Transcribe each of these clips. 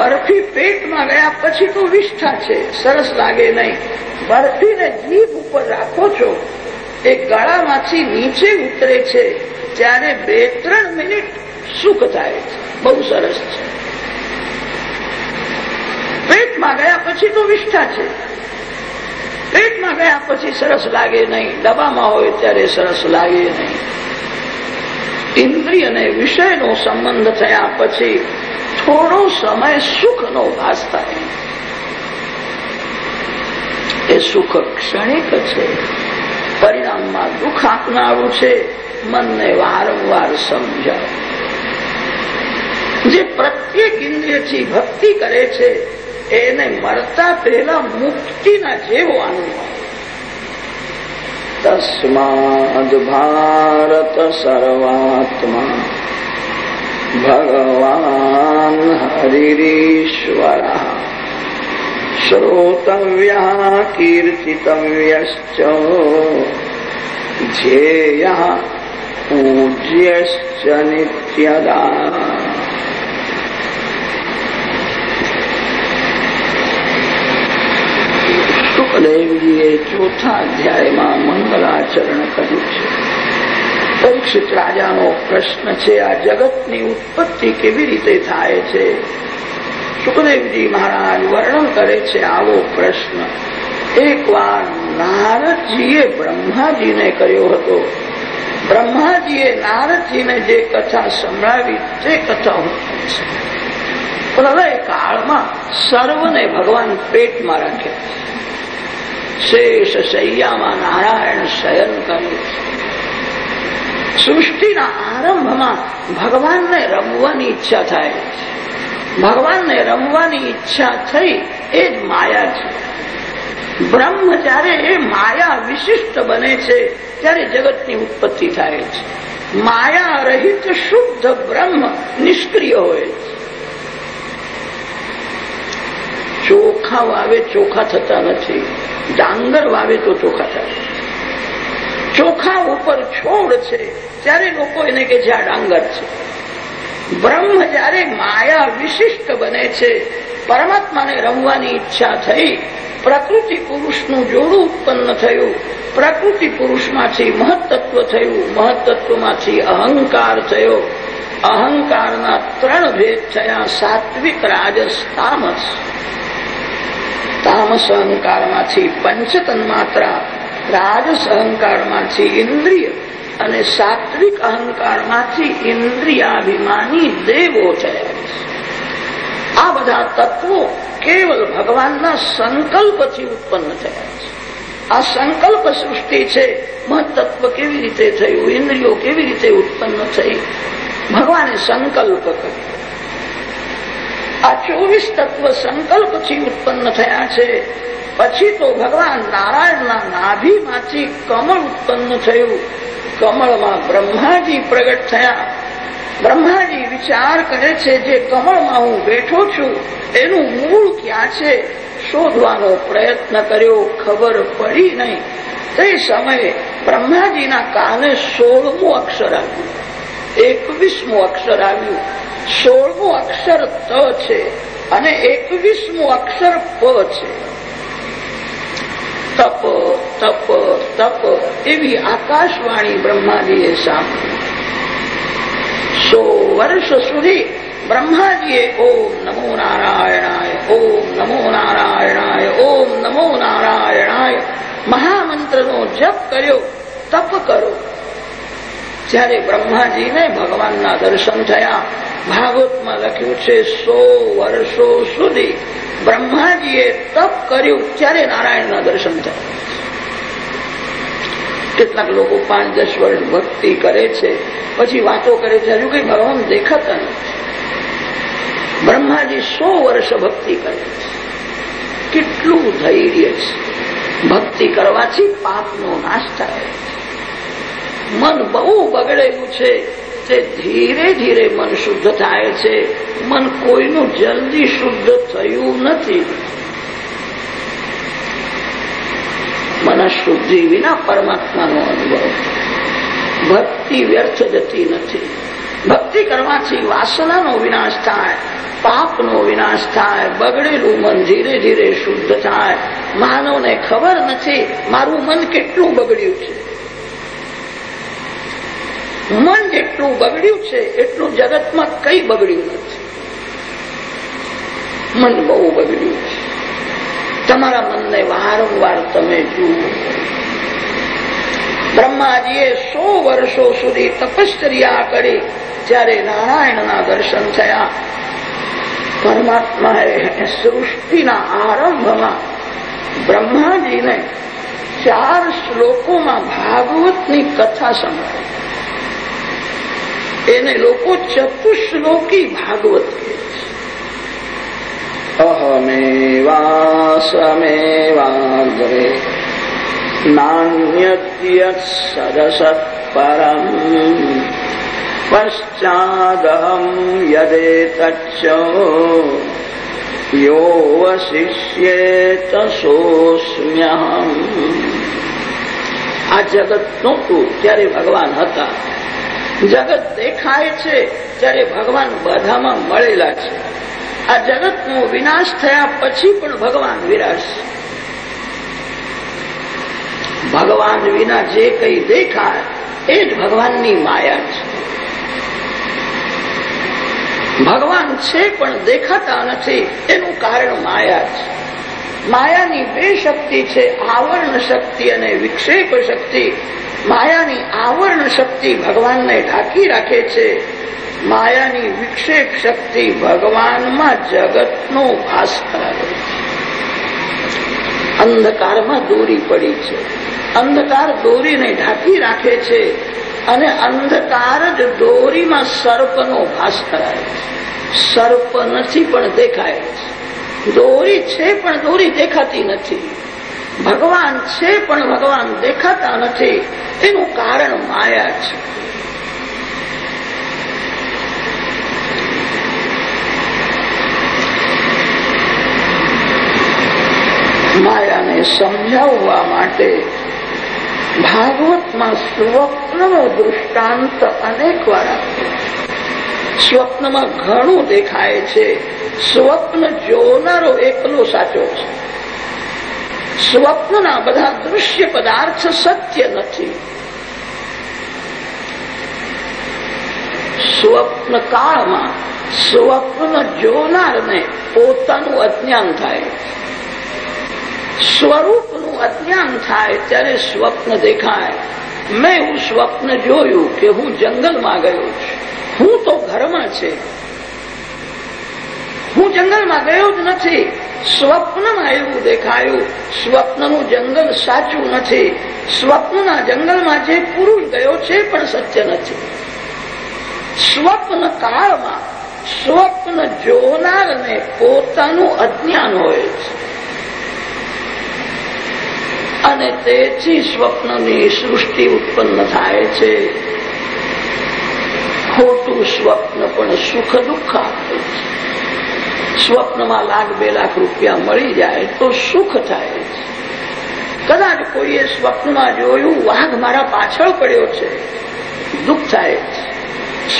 બરફી પેટમાં ગયા પછી તો વિષ્ઠા છે. સરસ લાગે નહીં. બરફીને જીભ ઉપર રાખો છો. એ ગળામાંથી નીચે ઉતરે છે. ત્યારે બે ત્રણ મિનિટ સુખ થાય છે. બહુ સરસ છે. પેટમાં ગયા પછી તો વિષ્ઠા છે. પેટમાં ગયા પછી સરસ લાગે નહીં. ડબ્બામાં હોય ત્યારે સરસ લાગે નહીં. ઇન્દ્રિય અને વિષયનો સંબંધ થયા પછી થોડો સમય સુખનો ભાસ થાય. એ સુખ ક્ષણિક છે. પરિણામમાં દુઃખ આપનારું છે. મનને વારંવાર સમજાય. જે પ્રત્યેક ઇન્દ્રિયથી ભક્તિ કરે છે, એને મળતા પહેલા મુક્તિના જેવો અનુભવ તસ્માદ ભારત સર્વાત્મા. ભગવાન હરિરીશ્વર શ્રોતવ્ય કીર્તિતવ્યશ્ચ ધ્યેય પૂજ્યશ્ચ નિત્યદા સુખદેવજીએ ચોથા અધ્યાયમાં મંગલાચરણ કર્યું છે પરીક્ષિત રાજાનો પ્રશ્ન છે, આ જગતની ઉત્પત્તિ કેવી રીતે થાય છે? સુખદેવજી મહારાજ વર્ણન કરે છે આવો પ્રશ્ન. એકવાર નારદજીએ બ્રહ્માજીને કર્યો હતો. બ્રહ્માજીએ નારદજીને જે કથા સંભળાવી તે કથા છે. પ્રલય કાળમાં સર્વને ભગવાન પેટમાં રાખ્યા શેષ શૈયામાં નારાયણ શયન કર્યું સૃષ્ટિના આરંભમાં ભગવાનને રમવાની ઈચ્છા થાય ભગવાનને રમવાની ઈચ્છા થઈ એ જ માયા છે. બ્રહ્મ જ્યારે એ માયા વિશિષ્ટ બને છે ત્યારે જગતની ઉત્પત્તિ થાય છે. માયા રહિત શુદ્ધ બ્રહ્મ નિષ્ક્રિય હોય છે. ચોખા વાવે ચોખા થતા નથી. ડાંગર વાવે તો ચોખા થાય. ચોખા ઉપર છોડ છે. ત્યારે લોકો એને કે છે ડાંગર છે. બ્રહ્મ જયારે માયા વિશિષ્ટ બને છે. પરમાત્માને રમવાની ઈચ્છા થઈ. પ્રકૃતિ પુરુષનું જોડું ઉત્પન્ન થયું. પ્રકૃતિ પુરુષમાંથી મહત્તત્વ થયું. મહત્તત્વમાંથી અહંકાર થયો. અહંકારના ત્રણ ભેદ થયા. સાત્વિક રાજસ તામસ. તામસ અહંકારમાંથી પંચતન માત્રા રાજસ અહંકારમાંથી ઇન્દ્રિય અને સાત્વિક અહંકારમાંથી ઇન્દ્રિયાભિમાની દેવો થયા આ બધા તત્વો કેવલ ભગવાનના સંકલ્પથી ઉત્પન્ન થયા છે. આ સંકલ્પ સૃષ્ટિ છે, મહત્તત્વ કેવી રીતે થયું, ઇન્દ્રિયો કેવી રીતે ઉત્પન્ન થઈ, ભગવાને સંકલ્પ કર્યો. આ ચોવીસ તત્વ સંકલ્પથી ઉત્પન્ન થયા છે. પછી તો ભગવાન નારાયણના નાભીમાંથી કમળ ઉત્પન્ન થયું. કમળમાં બ્રહ્માજી પ્રગટ થયા. બ્રહ્માજી વિચાર કરે છે જે કમળમાં હું બેઠો છું, એનું મૂળ ક્યાં છે? શોધવાનો પ્રયત્ન કર્યો, ખબર પડી નહીં. તે સમયે બ્રહ્માજીના કાને સોળમું અક્ષર આવ્યું. એકવીસમું અક્ષર આવ્યું. સોળમું અક્ષર ત છે અને એકવીસમું અક્ષર પ છે. તપ તપ તપ. એવી આકાશવાણી બ્રહ્માજીએ સાંભળી. સો વર્ષ સુધી બ્રહ્માજીએ ઓમ નમો નારાયણાય, ઓમ નમો નારાયણાય, ઓમ નમો નારાયણાય મહામંત્રનો જપ કર્યો, તપ કરો. જ્યારે બ્રહ્માજીને ભગવાનના દર્શન થયા ભાગવતમાં લખ્યું છે, સો વર્ષો સુધી બ્રહ્માજીએ તપ કર્યું ત્યારે નારાયણના દર્શન થયા. કેટલાક લોકો પાંચ દસ વર્ષ ભક્તિ કરે છે, પછી વાતો કરે છે, હજુ કઈ ભગવાન દેખાતા નથી. બ્રહ્માજી સો વર્ષ ભક્તિ કરે છે. કેટલું ધૈર્ય છે. ભક્તિ કરવાથી પાપનો નાશ થાય મન બહુ બગડેલું છે. તે ધીરે ધીરે મન શુદ્ધ થાય છે. મન કોઈનું જલ્દી શુદ્ધ થયું નથી. મન શુદ્ધિ વિના પરમાત્માનો અનુભવ. ભક્તિ વ્યર્થ જતી નથી. ભક્તિ કરવાથી વાસનાનો વિનાશ થાય, પાપનો વિનાશ થાય, બગડેલું મન ધીરે ધીરે શુદ્ધ થાય. માનવને ખબર નથી, મારું મન કેટલું બગડ્યું છે. મન જેટલું બગડ્યું છે, એટલું જગતમાં કઈ બગડ્યું નથી. મન બહુ બગડ્યું છે. તમારા મનને વારંવાર તમે જુઓ. બ્રહ્માજીએ સો વર્ષો સુધી તપશ્ચર્યા કરી, જ્યારે નારાયણના દર્શન થયા. પરમાત્માએ સૃષ્ટિના આરંભમાં બ્રહ્માજીને ચાર શ્લોકોમાં ભાગવતની કથા સંભળાવી. એને લોકો ચતુશ્લોકી ભાગવત કહે છે. અહમેવાસમેવાગ્રે નાન્યત્યત સદસત પરમ પશ્ચાદહમ યદેતચ્ચ યો વશિષ્યેત સોસ્મ્યહમ આ જગત નહોતું, ત્યારે ભગવાન હતા. જગત દેખાય છે ત્યારે ભગવાન બધામાં મળેલા છે. આ જગતનો વિનાશ થયા પછી પણ ભગવાન વિરાશ ભગવાન વિના જે કંઈ દેખાય, એ જ ભગવાનની માયા છે. ભગવાન છે પણ દેખાતા નથી, એનું કારણ માયા છે. માયાની બે શક્તિ છે, આવરણ શક્તિ અને વિક્ષેપ શક્તિ. માયાની આવરણ શક્તિ ભગવાનને ઢાંકી રાખે છે. માયાની વિક્ષેપ શક્તિ ભગવાનમાં જગતનો ભાસ કરાવે અંધકારમાં દોરી પડી છે. અંધકાર દોરીને ઢાંકી રાખે છે અને અંધકાર જ દોરીમાં સર્પનો ભાસ કરાવે છે. સર્પ નથી પણ દેખાય. છે દોરી છે પણ દોરી દેખાતી નથી. ભગવાન છે, પણ ભગવાન દેખાતા નથી. એનું કારણ માયા છે. માયાને સમજાવવા માટે ભાગવતમાં સ્વપ્નનો દૃષ્ટાંત અનેક વાર સ્વપ્નમાં ઘણું દેખાય છે. સ્વપ્ન જોનારો એકલો સાચો છે. સ્વપ્નના બધા દૃશ્ય પદાર્થ સત્ય નથી સ્વપ્ન કાળમાં સ્વપ્ન જોનારને પોતાનું અજ્ઞાન થાય સ્વરૂપનું અજ્ઞાન થાય ત્યારે સ્વપ્ન દેખાય મેં એવું સ્વપ્ન જોયું કે હું જંગલમાં ગયો છું હું તો ઘરમાં છે હું જંગલમાં ગયો જ નથી સ્વપ્નમાં એવું દેખાયું. સ્વપ્નનું જંગલ સાચું નથી. સ્વપ્નના જંગલમાં જે પુરુષ ગયો છે પણ સત્ય નથી. સ્વપ્ન કાળમાં, સ્વપ્ન જોનારને પોતાનું અજ્ઞાન હોય છે. અને તેથી સ્વપ્નની સૃષ્ટિ ઉત્પન્ન થાય છે. ખોટું સ્વપ્ન પણ સુખ દુઃખ આપે છે. સ્વપ્નમાં લાખ બે લાખ રૂપિયા મળી જાય તો સુખ થાય કદાચ કોઈએ સ્વપ્નમાં જોયું, વાઘ મારા પાછળ પડ્યો છે. દુઃખ થાય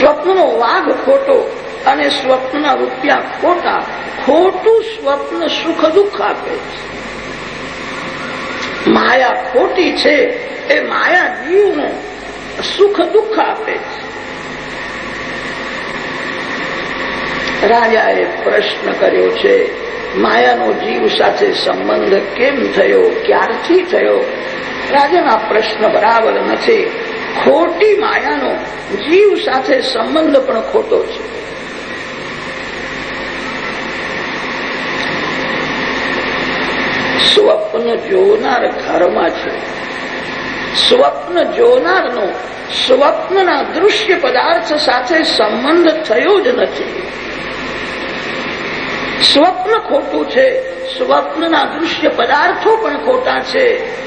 સ્વપ્નનો વાઘ ખોટો અને સ્વપ્નના રૂપિયા ખોટા, ખોટું સ્વપ્ન સુખ દુઃખ આપે છે. માયા ખોટી છે, એ માયા જીવનું સુખ દુઃખ આપે છે. રાજાએ પ્રશ્ન કર્યો છે, માયાનો જીવ સાથે સંબંધ કેમ થયો? ક્યારથી થયો? રાજાના પ્રશ્ન બરાબર નથી. ખોટી માયાનો જીવ સાથે સંબંધ પણ ખોટો છે. સ્વપ્ન જોનાર ઘરમાં છે. સ્વપ્ન જોનારનો સ્વપ્નના દૃશ્ય પદાર્થ સાથે સંબંધ થયો જ નથી. સ્વપ્ન ખોટું છે. સ્વપ્નના દૃશ્ય પદાર્થો પણ ખોટા છે.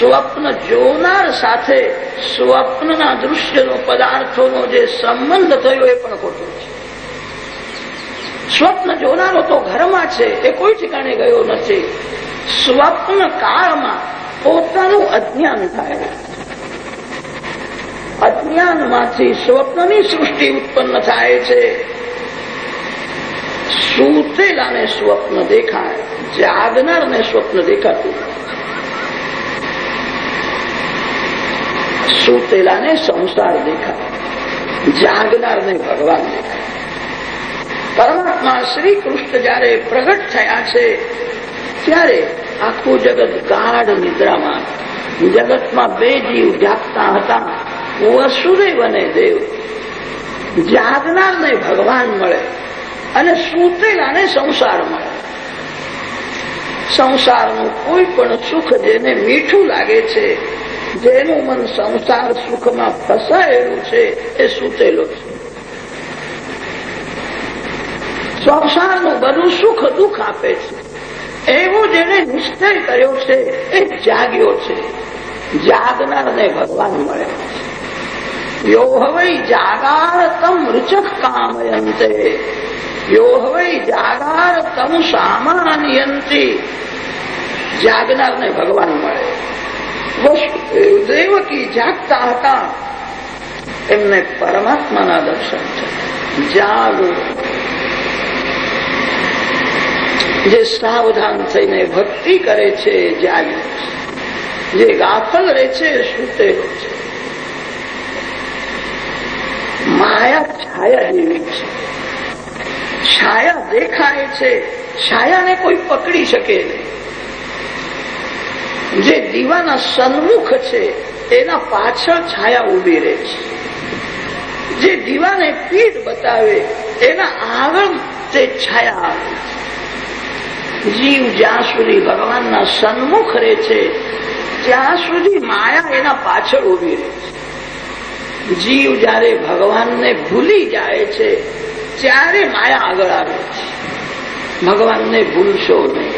સ્વપ્ન જોનાર સાથે સ્વપ્નના દૃશ્યનો પદાર્થોનો જે સંબંધ થયો એ પણ ખોટો છે. સ્વપ્ન જોનારો તો ઘરમાં છે, એ કોઈ ઠેકાણે ગયો નથી. સ્વપ્ન કાળમાં પોતાનું અજ્ઞાન થાય. અજ્ઞાનમાંથી સ્વપ્નની સૃષ્ટિ ઉત્પન્ન થાય છે. સૂતેલાને સ્વપ્ન દેખાય જાગનારને સ્વપ્ન દેખાતું સૂતેલાને સંસાર દેખાય જાગનારને ભગવાન દેખાય પરમાત્મા શ્રી કૃષ્ણ જયારે પ્રગટ થયા છે ત્યારે આખું જગત ગાઢ નિદ્રામાં જગતમાં બે જીવ જાગતા હતા વસુદેવ અને દેવ જાગનારને ભગવાન મળે અને સૂતેલાને સંસાર મળે સંસારનું કોઈ પણ સુખ જેને મીઠું લાગે છે, જેનું મન સંસાર સુખમાં ફસાયેલું છે, એ સૂતેલો છે. સંસારનું બધું સુખ દુઃખ આપે છે. એવો જેને નિશ્ચય કર્યો છે, એ જાગ્યો છે. જાગનારને ભગવાન મળે યો હવે જાગાર તમ રૂચક કામયંતે. યો હવે જાગાર તમ સામાન્યંતી. જાગનારને ભગવાન મળે. દેવકી જાગતા હતા. એમને પરમાત્માના દર્શન થયા. જાગો. જે સાવધાન થઈને ભક્તિ કરે છે, જાગે જે ગાફલ રહે છે સૂતેલો છે. માયા છાયા જેવી છે. છાયા દેખાય છે. છાયાને કોઈ પકડી શકે નહીં. જે દીવાના સન્મુખ છે તેના પાછળ છાયા ઊભી રહે છે. જે દીવાને પીઠ બતાવે તેના આગળ તે છાયા આવે છે. જીવ જ્યાં સુધી ભગવાનના સન્મુખ રહે છે, ત્યાં સુધી માયા એના પાછળ ઊભી રહે છે. જીવ જયારે ભગવાનને ભૂલી જાય છે ત્યારે માયા આગળ આવે છે, ભગવાનને ભૂલશો નહીં.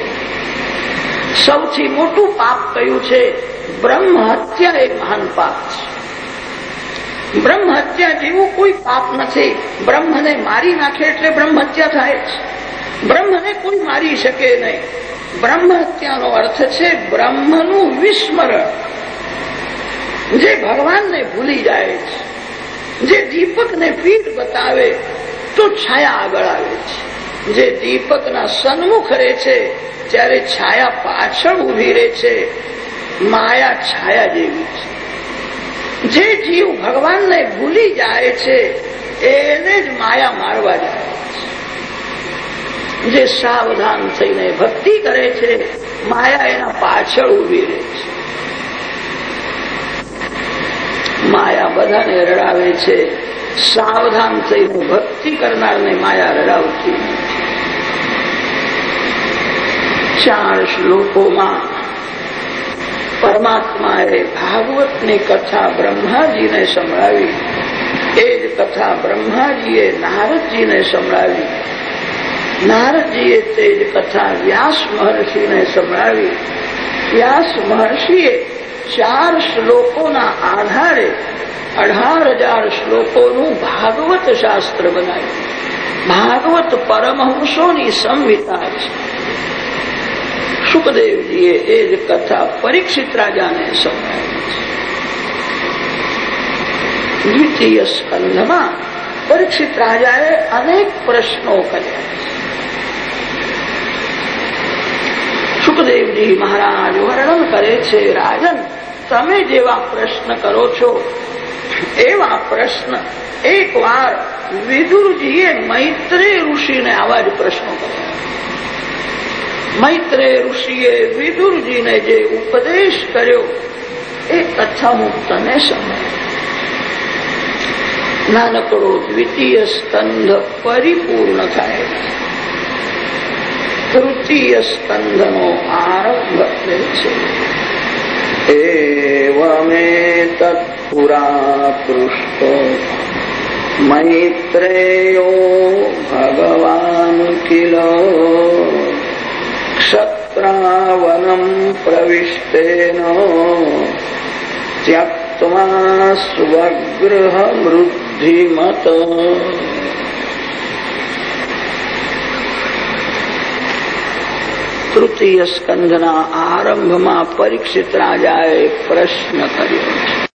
સૌથી મોટું પાપ કયું છે? બ્રહ્મ હત્યા એ મહાન પાપ છે. બ્રહ્મ હત્યા જેવું કોઈ પાપ નથી. બ્રહ્મને મારી નાખે એટલે બ્રહ્મ હત્યા થાય છે બ્રહ્મને કોઈ મારી શકે નહીં. બ્રહ્મ હત્યાનો અર્થ છે બ્રહ્મનું વિસ્મરણ. જે ભગવાનને ભૂલી જાય છે, જે દીપકને પીઠ બતાવે તો છાયા આગળ આવે છે. જે દીપકના સન્મુખ રહે છે ત્યારે છાયા પાછળ ઊભી રહે છે, માયા છાયા જેવી છે. જે જીવ ભગવાનને ભૂલી જાય છે, એને જ માયા મારવા જાય જે સાવધાન થઈને ભક્તિ કરે છે, માયા એના પાછળ ઊભી રહે છે. માયા બધાને રડાવે છે સાવધાન થઈને ભક્તિ કરનારને માયા રડાવતી ચાર શ્લોકોમાં પરમાત્માએ ભાગવતની કથા બ્રહ્માજીને સંભળાવી, એ જ કથા બ્રહ્માજીએ નારદજીને સંભળાવી, નારદજીએ તે જ કથા વ્યાસ મહર્ષિને સંભળાવી. વ્યાસ મહર્ષિએ ચાર શ્લોકોના આધારે અઢાર હજાર શ્લોકોનું ભાગવત શાસ્ત્ર બનાવ્યું. ભાગવત પરમહંસોની સંહિતા છે. સુખદેવજીએ એ જ કથા પરીક્ષિત રાજાને સંભળાવી. દ્વિતીય સ્કંધમાં પરીક્ષિત રાજાએ અનેક પ્રશ્નો કર્યા. સુખદેવજી મહારાજ વર્ણન કરે છે, રાજન, તમે જેવા પ્રશ્ન કરો છો એવા પ્રશ્ન. એક વાર વિદુરજીએ મૈત્રેય ઋષિને આવા જ પ્રશ્નો કર્યા. મૈત્રેય ઋષિએ વિદુરજીને જે ઉપદેશ કર્યો, એ કથા હું તને નાનકડો દ્વિતીય સ્કંધ પરિપૂર્ણ થાય. તૃતીય સ્કંધનો આરંભ છે. એવમેતત્પુરા પૃષ્ટો મૈત્રેયો ભગવાન કિલ ક્ષત્રાવનમ પ્રવિષ્ટેન ત્યક્વા સ્વગૃહ તૃતીય સ્કંધના આરંભમાં પરીક્ષિત રાજાએ પ્રશ્ન કર્યો. છે